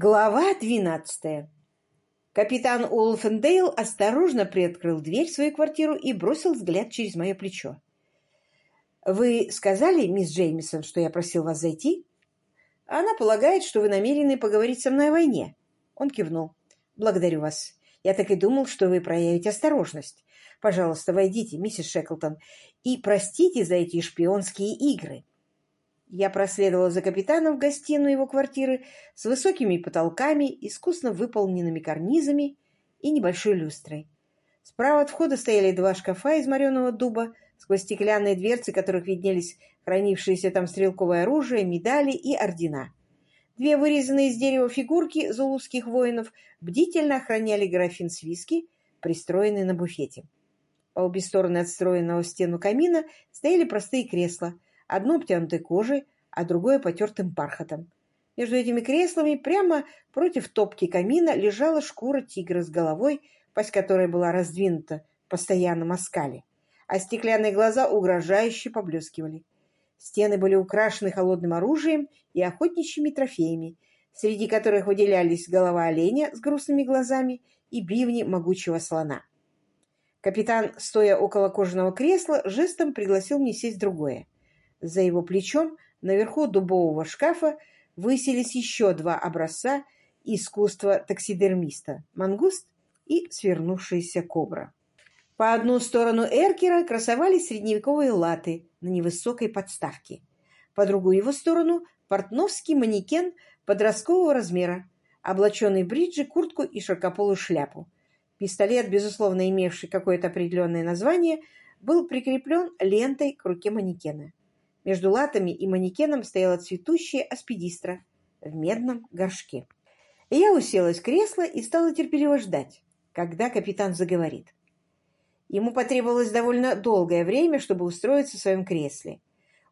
Глава двенадцатая. Капитан Уолфендейл осторожно приоткрыл дверь в свою квартиру и бросил взгляд через мое плечо. «Вы сказали, мисс Джеймисон, что я просил вас зайти?» «Она полагает, что вы намерены поговорить со мной о войне». Он кивнул. «Благодарю вас. Я так и думал, что вы проявите осторожность. Пожалуйста, войдите, миссис Шеклтон, и простите за эти шпионские игры». Я проследовала за капитаном в гостиную его квартиры с высокими потолками, искусно выполненными карнизами и небольшой люстрой. Справа от входа стояли два шкафа из мореного дуба, сквозь стеклянные дверцы которых виднелись хранившиеся там стрелковое оружие, медали и ордена. Две вырезанные из дерева фигурки зулузских воинов бдительно охраняли графин с виски, пристроенный на буфете. По обе стороны от встроенного в стену камина стояли простые кресла — одно обтянутой кожей, а другое потертым бархатом. Между этими креслами прямо против топки камина лежала шкура тигра с головой, пасть которой была раздвинута в постоянном оскале, а стеклянные глаза угрожающе поблескивали. Стены были украшены холодным оружием и охотничьими трофеями, среди которых выделялись голова оленя с грустными глазами и бивни могучего слона. Капитан, стоя около кожаного кресла, жестом пригласил мне сесть другое. За его плечом наверху дубового шкафа высились еще два образца искусства таксидермиста – мангуст и свернувшаяся кобра. По одну сторону эркера красовались средневековые латы на невысокой подставке. По другую его сторону – портновский манекен подросткового размера, облаченный бриджи, куртку и широкополую шляпу. Пистолет, безусловно имевший какое-то определенное название, был прикреплен лентой к руке манекена. Между латами и манекеном стояла цветущая аспидистра в медном горшке. Я уселась в кресло и стала терпеливо ждать, когда капитан заговорит. Ему потребовалось довольно долгое время, чтобы устроиться в своем кресле.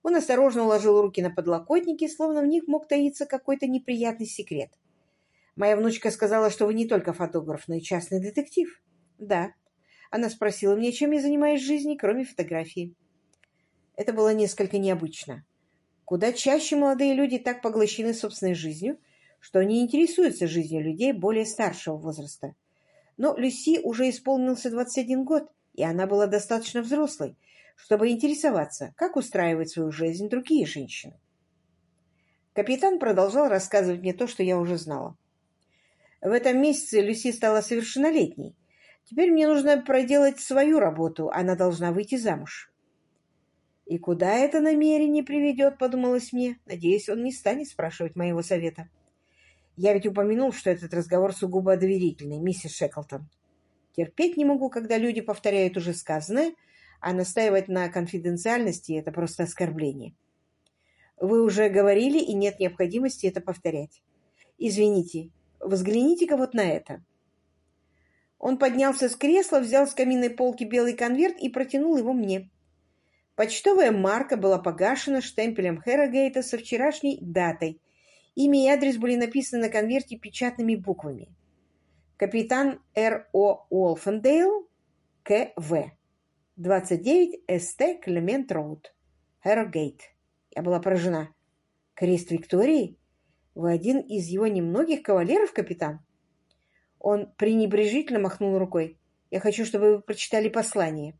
Он осторожно уложил руки на подлокотники, словно в них мог таиться какой-то неприятный секрет. «Моя внучка сказала, что вы не только фотограф, но и частный детектив». «Да». Она спросила меня, чем я занимаюсь в жизни, кроме фотографии. Это было несколько необычно. Куда чаще молодые люди так поглощены собственной жизнью, что они интересуются жизнью людей более старшего возраста. Но Люси уже исполнился 21 год, и она была достаточно взрослой, чтобы интересоваться, как устраивают свою жизнь другие женщины. Капитан продолжал рассказывать мне то, что я уже знала. В этом месяце Люси стала совершеннолетней. Теперь мне нужно проделать свою работу, она должна выйти замуж. И куда это намерение приведет, подумалось мне. Надеюсь, он не станет спрашивать моего совета. Я ведь упомянул, что этот разговор сугубо доверительный, миссис Шеклтон. Терпеть не могу, когда люди повторяют уже сказанное, а настаивать на конфиденциальности — это просто оскорбление. Вы уже говорили, и нет необходимости это повторять. Извините, взгляните-ка вот на это. Он поднялся с кресла, взял с каминной полки белый конверт и протянул его мне. Почтовая марка была погашена штемпелем Хэррогейта со вчерашней датой. Имя и адрес были написаны на конверте печатными буквами. Капитан Р.О. Уолфендейл, К.В. 29 Ст. Клемент Роуд, Хэррогейт. Я была поражена. Крест Виктории? Вы один из его немногих кавалеров, капитан? Он пренебрежительно махнул рукой. Я хочу, чтобы вы прочитали послание.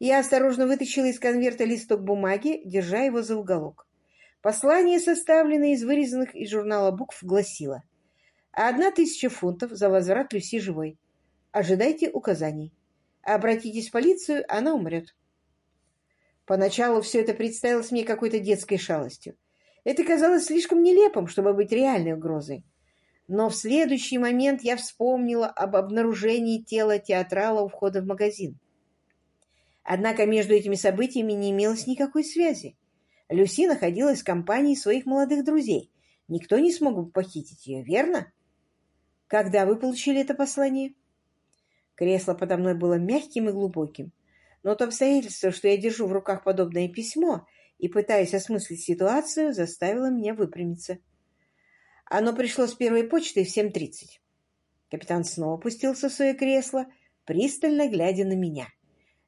Я осторожно вытащила из конверта листок бумаги, держа его за уголок. Послание, составленное из вырезанных из журнала букв, гласило «Одна тысяча фунтов за возврат Люси живой. Ожидайте указаний. Обратитесь в полицию, она умрет». Поначалу все это представилось мне какой-то детской шалостью. Это казалось слишком нелепым, чтобы быть реальной угрозой. Но в следующий момент я вспомнила об обнаружении тела театрала у входа в магазин. Однако между этими событиями не имелось никакой связи. Люси находилась в компании своих молодых друзей. Никто не смог бы похитить ее, верно? Когда вы получили это послание? Кресло подо мной было мягким и глубоким. Но то обстоятельство, что я держу в руках подобное письмо и пытаюсь осмыслить ситуацию, заставило меня выпрямиться. Оно пришло с первой почты в 7.30. Капитан снова опустился в свое кресло, пристально глядя на меня.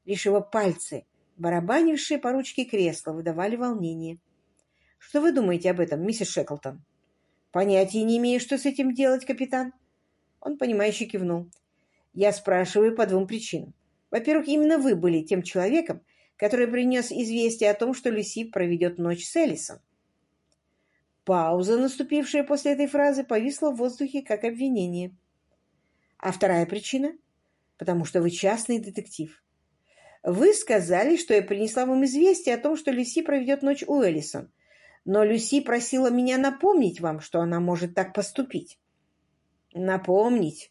Лишь его пальцы, барабанившие по ручке кресла, выдавали волнение. «Что вы думаете об этом, миссис Шеклтон?» Понятия не имею, что с этим делать, капитан. Он, понимающе кивнул. Я спрашиваю по двум причинам. Во-первых, именно вы были тем человеком, который принес известие о том, что Люси проведет ночь с Элисом. Пауза, наступившая после этой фразы, повисла в воздухе как обвинение. А вторая причина? Потому что вы частный детектив. Вы сказали, что я принесла вам известие о том, что Люси проведет ночь у Эллисон. Но Люси просила меня напомнить вам, что она может так поступить. Напомнить?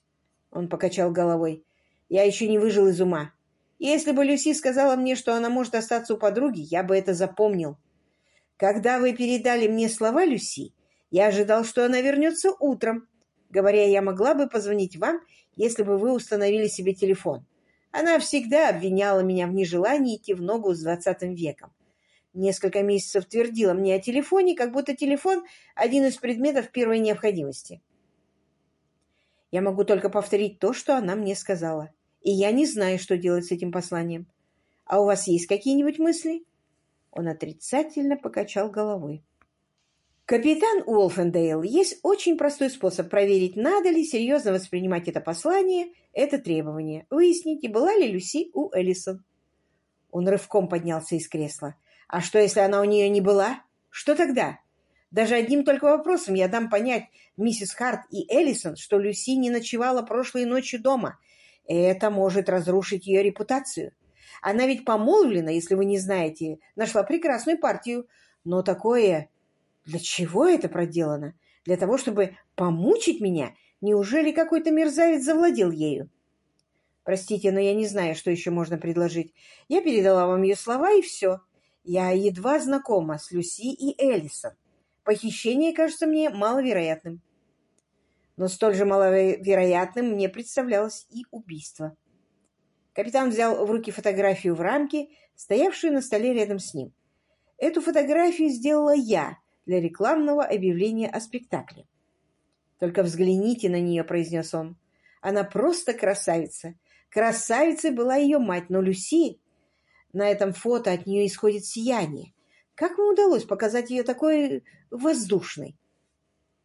Он покачал головой. Я еще не выжил из ума. Если бы Люси сказала мне, что она может остаться у подруги, я бы это запомнил. Когда вы передали мне слова Люси, я ожидал, что она вернется утром. Говоря, я могла бы позвонить вам, если бы вы установили себе телефон. Она всегда обвиняла меня в нежелании идти в ногу с двадцатым веком. Несколько месяцев твердила мне о телефоне, как будто телефон – один из предметов первой необходимости. Я могу только повторить то, что она мне сказала. И я не знаю, что делать с этим посланием. А у вас есть какие-нибудь мысли?» Он отрицательно покачал головой. «Капитан Уолфендейл, есть очень простой способ проверить, надо ли серьезно воспринимать это послание, это требование. Выясните, была ли Люси у Эллисон». Он рывком поднялся из кресла. «А что, если она у нее не была? Что тогда? Даже одним только вопросом я дам понять миссис Харт и Эллисон, что Люси не ночевала прошлой ночью дома. Это может разрушить ее репутацию. Она ведь помолвлена, если вы не знаете, нашла прекрасную партию. Но такое... Для чего это проделано? Для того, чтобы помучить меня? Неужели какой-то мерзавец завладел ею? Простите, но я не знаю, что еще можно предложить. Я передала вам ее слова, и все. Я едва знакома с Люси и Эллисон. Похищение кажется мне маловероятным. Но столь же маловероятным мне представлялось и убийство. Капитан взял в руки фотографию в рамке, стоявшую на столе рядом с ним. Эту фотографию сделала я для рекламного объявления о спектакле. «Только взгляните на нее», — произнес он. «Она просто красавица. Красавицей была ее мать, но Люси... На этом фото от нее исходит сияние. Как вам удалось показать ее такой воздушной?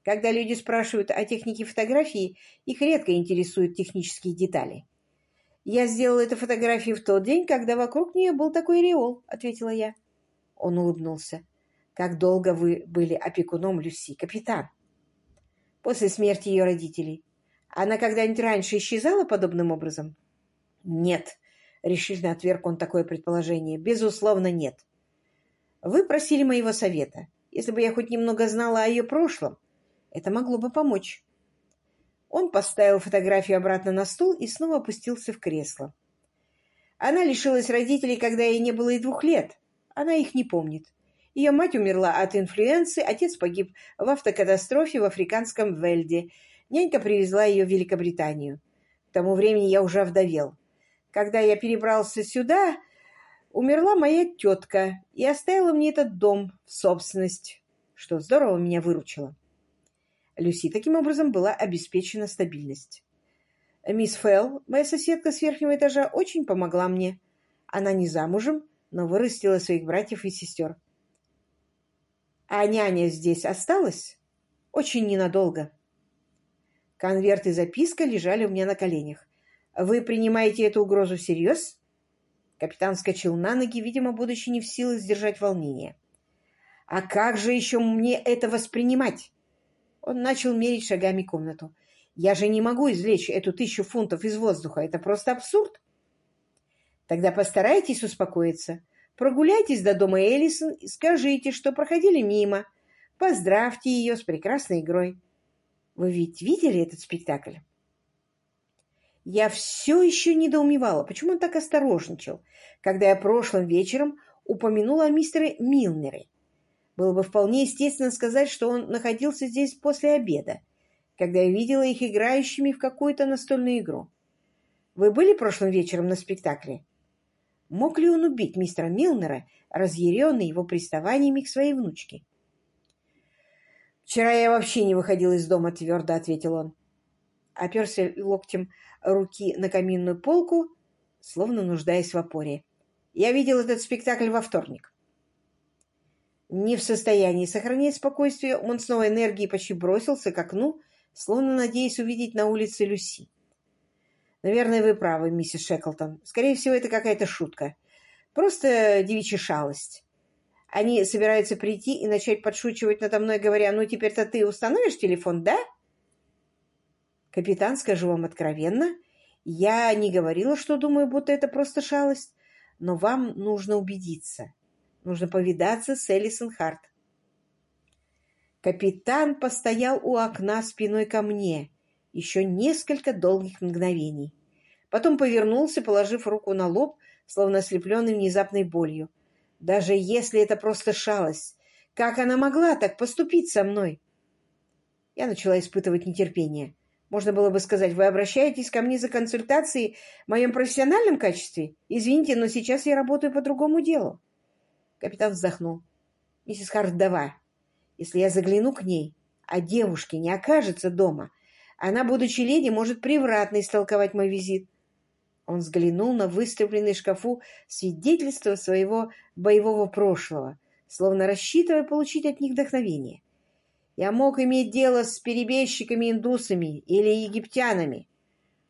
Когда люди спрашивают о технике фотографии, их редко интересуют технические детали. «Я сделала эту фотографию в тот день, когда вокруг нее был такой реол», — ответила я. Он улыбнулся. «Как долго вы были опекуном Люси, капитан?» «После смерти ее родителей. Она когда-нибудь раньше исчезала подобным образом?» «Нет», — решительно отверг он такое предположение. «Безусловно, нет. Вы просили моего совета. Если бы я хоть немного знала о ее прошлом, это могло бы помочь. Он поставил фотографию обратно на стул и снова опустился в кресло. Она лишилась родителей, когда ей не было и двух лет. Она их не помнит. Ее мать умерла от инфлюенции, отец погиб в автокатастрофе в африканском Вельде. Нянька привезла ее в Великобританию. К тому времени я уже овдовел. Когда я перебрался сюда, умерла моя тетка и оставила мне этот дом в собственность, что здорово меня выручило. Люси таким образом была обеспечена стабильность. Мисс Фелл, моя соседка с верхнего этажа, очень помогла мне. Она не замужем, но вырастила своих братьев и сестер. А няня здесь осталась? Очень ненадолго. Конверт и записка лежали у меня на коленях. Вы принимаете эту угрозу всерьез? Капитан вскочил на ноги, видимо, будучи не в силах сдержать волнение. «А как же еще мне это воспринимать?» Он начал мерить шагами комнату. «Я же не могу извлечь эту тысячу фунтов из воздуха. Это просто абсурд!» «Тогда постарайтесь успокоиться. Прогуляйтесь до дома Эллисон и скажите, что проходили мимо. Поздравьте ее с прекрасной игрой. Вы ведь видели этот спектакль?» Я все еще недоумевала, почему он так осторожничал, когда я прошлым вечером упомянула о мистере Милнере. Было бы вполне естественно сказать, что он находился здесь после обеда, когда я видела их играющими в какую-то настольную игру. Вы были прошлым вечером на спектакле? Мог ли он убить мистера Милнера, разъяренный его приставаниями к своей внучке? «Вчера я вообще не выходил из дома», — твердо ответил он. Оперся локтем руки на каминную полку, словно нуждаясь в опоре. Я видел этот спектакль во вторник. Не в состоянии сохранять спокойствие, он с новой энергией почти бросился к окну, словно надеясь увидеть на улице Люси. «Наверное, вы правы, миссис Шеклтон. Скорее всего, это какая-то шутка. Просто девичья шалость. Они собираются прийти и начать подшучивать надо мной, говоря, «Ну, теперь-то ты установишь телефон, да?» «Капитан, скажу вам откровенно, я не говорила, что думаю, будто это просто шалость, но вам нужно убедиться. Нужно повидаться с Элисон Харт. Капитан постоял у окна спиной ко мне еще несколько долгих мгновений. Потом повернулся, положив руку на лоб, словно ослепленный внезапной болью. Даже если это просто шалость, как она могла так поступить со мной? Я начала испытывать нетерпение. Можно было бы сказать, вы обращаетесь ко мне за консультацией в моем профессиональном качестве? Извините, но сейчас я работаю по другому делу. Капитан вздохнул. «Миссис Харт вдова. Если я загляну к ней, а девушки не окажется дома, она, будучи леди, может превратно истолковать мой визит». Он взглянул на выставленный шкафу свидетельство своего боевого прошлого, словно рассчитывая получить от них вдохновение. Я мог иметь дело с перебежчиками-индусами или египтянами,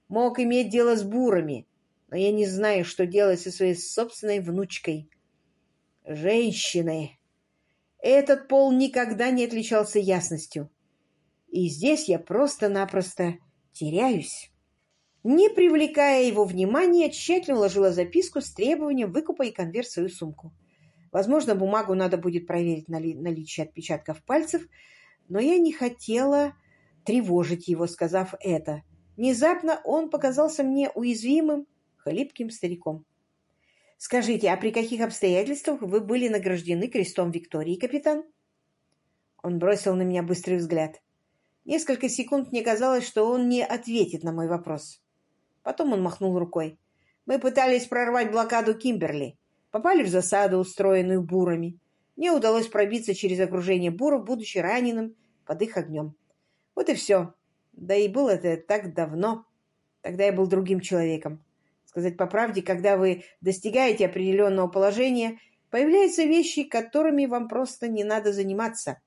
мог иметь дело с бурами, но я не знаю, что делать со своей собственной внучкой. Женщины. Этот пол никогда не отличался ясностью. И здесь я просто-напросто теряюсь. Не привлекая его внимания, тщательно уложила записку с требованием выкупа и конверт в свою сумку. Возможно, бумагу надо будет проверить на наличие отпечатков пальцев, но я не хотела тревожить его, сказав это. Внезапно он показался мне уязвимым, хлипким стариком. Скажите, а при каких обстоятельствах вы были награждены крестом Виктории, капитан? Он бросил на меня быстрый взгляд. Несколько секунд мне казалось, что он не ответит на мой вопрос. Потом он махнул рукой. Мы пытались прорвать блокаду Кимберли. Попали в засаду, устроенную бурами. Мне удалось пробиться через окружение буров, будучи раненым под их огнем. Вот и все. Да и было это так давно. Тогда я был другим человеком. Сказать по правде, когда вы достигаете определенного положения, появляются вещи, которыми вам просто не надо заниматься.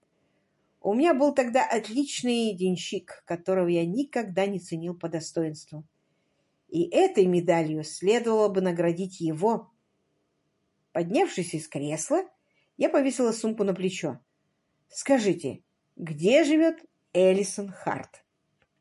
У меня был тогда отличный денщик, которого я никогда не ценил по достоинству. И этой медалью следовало бы наградить его. Поднявшись из кресла, я повесила сумку на плечо. «Скажите, где живет Элисон Харт?»